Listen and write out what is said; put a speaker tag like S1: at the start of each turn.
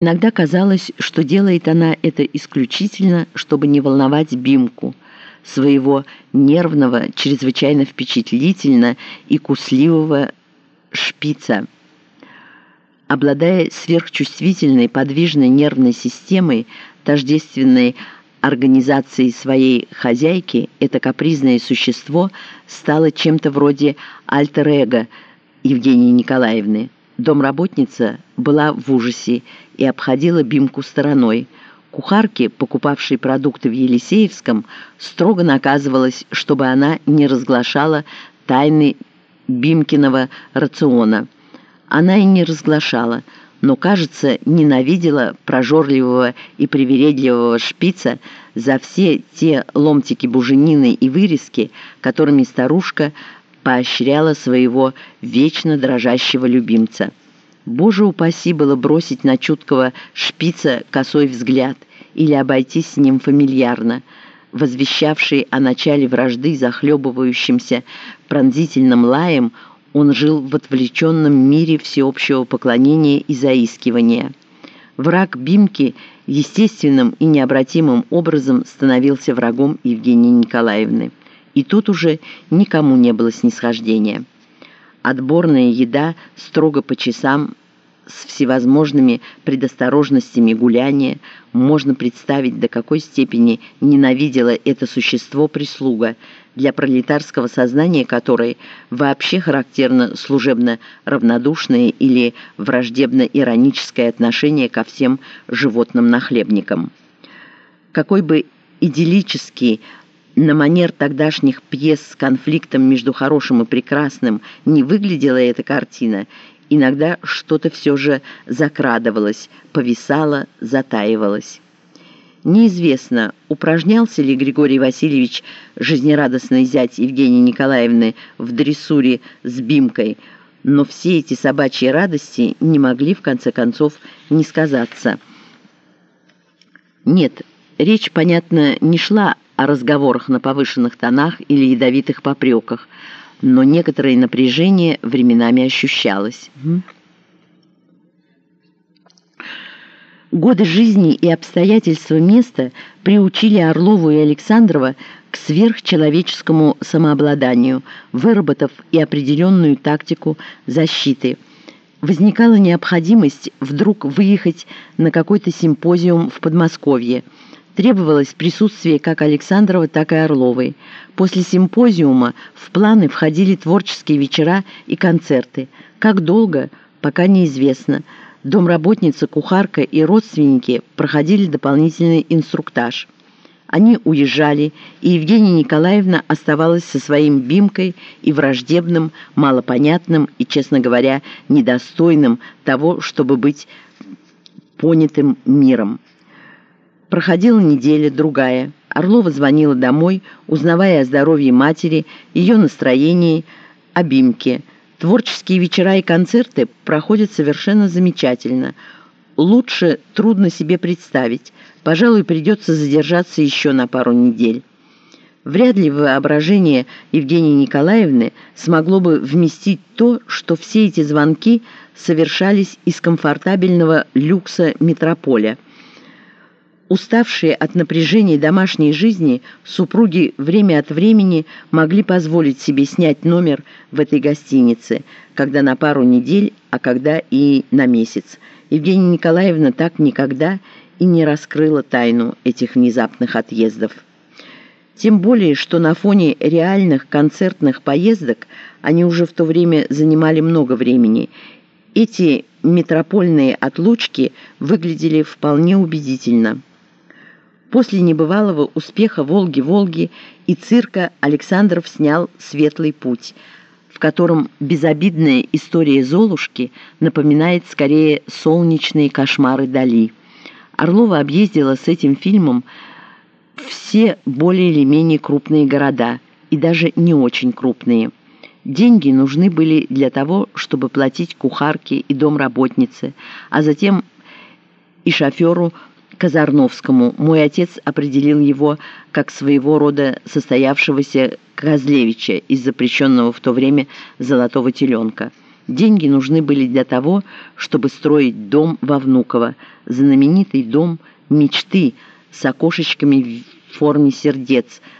S1: Иногда казалось, что делает она это исключительно, чтобы не волновать Бимку, своего нервного, чрезвычайно впечатлительно и кусливого шпица. Обладая сверхчувствительной подвижной нервной системой, тождественной организацией своей хозяйки, это капризное существо стало чем-то вроде альтер-эго Евгении Николаевны. Домработница была в ужасе и обходила Бимку стороной. Кухарке, покупавшей продукты в Елисеевском, строго наказывалось, чтобы она не разглашала тайны Бимкиного рациона. Она и не разглашала, но, кажется, ненавидела прожорливого и привередливого шпица за все те ломтики буженины и вырезки, которыми старушка поощряла своего вечно дрожащего любимца. Боже упаси было бросить на чуткого шпица косой взгляд или обойтись с ним фамильярно, возвещавший о начале вражды захлебывающимся пронзительным лаем, он жил в отвлеченном мире всеобщего поклонения и заискивания. Враг Бимки естественным и необратимым образом становился врагом Евгении Николаевны и тут уже никому не было снисхождения. Отборная еда строго по часам с всевозможными предосторожностями гуляния, можно представить, до какой степени ненавидела это существо прислуга, для пролетарского сознания которой вообще характерно служебно равнодушное или враждебно-ироническое отношение ко всем животным нахлебникам. Какой бы идиллический на манер тогдашних пьес с конфликтом между хорошим и прекрасным не выглядела эта картина, иногда что-то все же закрадывалось, повисало, затаивалось. Неизвестно, упражнялся ли Григорий Васильевич, жизнерадостный зять Евгении Николаевны, в дрессуре с Бимкой, но все эти собачьи радости не могли, в конце концов, не сказаться. Нет, речь, понятно, не шла о разговорах на повышенных тонах или ядовитых попреках, но некоторое напряжение временами ощущалось. Годы жизни и обстоятельства места приучили Орлову и Александрова к сверхчеловеческому самообладанию, выработав и определенную тактику защиты. Возникала необходимость вдруг выехать на какой-то симпозиум в Подмосковье – требовалось присутствие как Александрова, так и Орловой. После симпозиума в планы входили творческие вечера и концерты. Как долго, пока неизвестно. Домработница, кухарка и родственники проходили дополнительный инструктаж. Они уезжали, и Евгения Николаевна оставалась со своим Бимкой и враждебным, малопонятным и, честно говоря, недостойным того, чтобы быть понятым миром. Проходила неделя, другая. Орлова звонила домой, узнавая о здоровье матери, ее настроении, о Бимке. Творческие вечера и концерты проходят совершенно замечательно. Лучше трудно себе представить. Пожалуй, придется задержаться еще на пару недель. Вряд ли воображение Евгении Николаевны смогло бы вместить то, что все эти звонки совершались из комфортабельного люкса метрополя – Уставшие от напряжения домашней жизни, супруги время от времени могли позволить себе снять номер в этой гостинице, когда на пару недель, а когда и на месяц. Евгения Николаевна так никогда и не раскрыла тайну этих внезапных отъездов. Тем более, что на фоне реальных концертных поездок они уже в то время занимали много времени. Эти метропольные отлучки выглядели вполне убедительно. После небывалого успеха «Волги-Волги» и цирка Александров снял «Светлый путь», в котором безобидная история Золушки напоминает скорее солнечные кошмары Дали. Орлова объездила с этим фильмом все более или менее крупные города, и даже не очень крупные. Деньги нужны были для того, чтобы платить кухарке и домработнице, а затем и шоферу Казарновскому. Мой отец определил его как своего рода состоявшегося Козлевича из запрещенного в то время «Золотого теленка». Деньги нужны были для того, чтобы строить дом во Внуково, знаменитый дом мечты с окошечками в форме сердец –